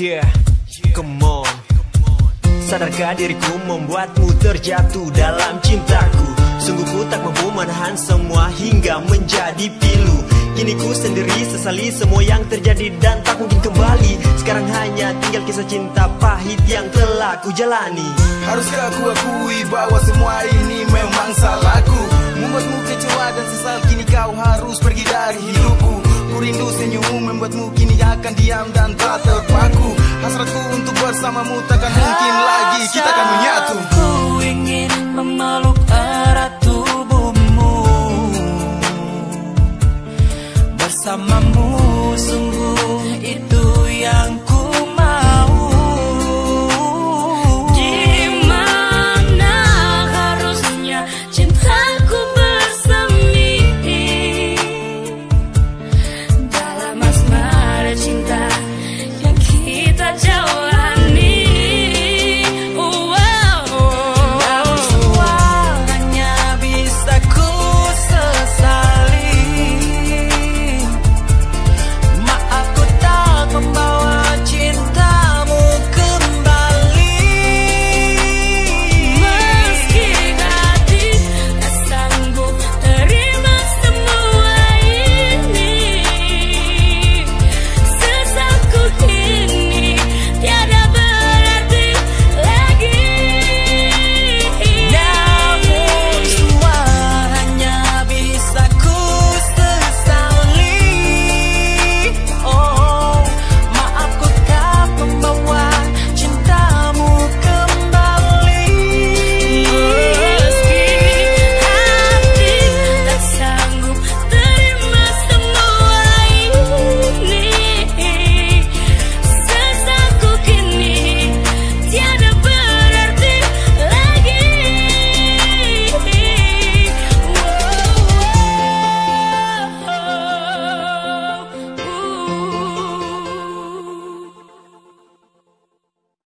Yeah, come on. Sadarkah diriku membuatmu terjatuh dalam cintaku? Sungguh ku tak mampu menahan semua hingga menjadi pilu. Kini ku sendiri sesali semua yang terjadi dan tak mungkin kembali. Sekarang hanya tinggal kisah cinta pahit yang telah ku jalani. Haruskah aku akui bahwa semua ini memang bersamamu takkan mungkin lagi kita akan menyatu. Ku ingin memeluk erat tubuhmu. Bersamamu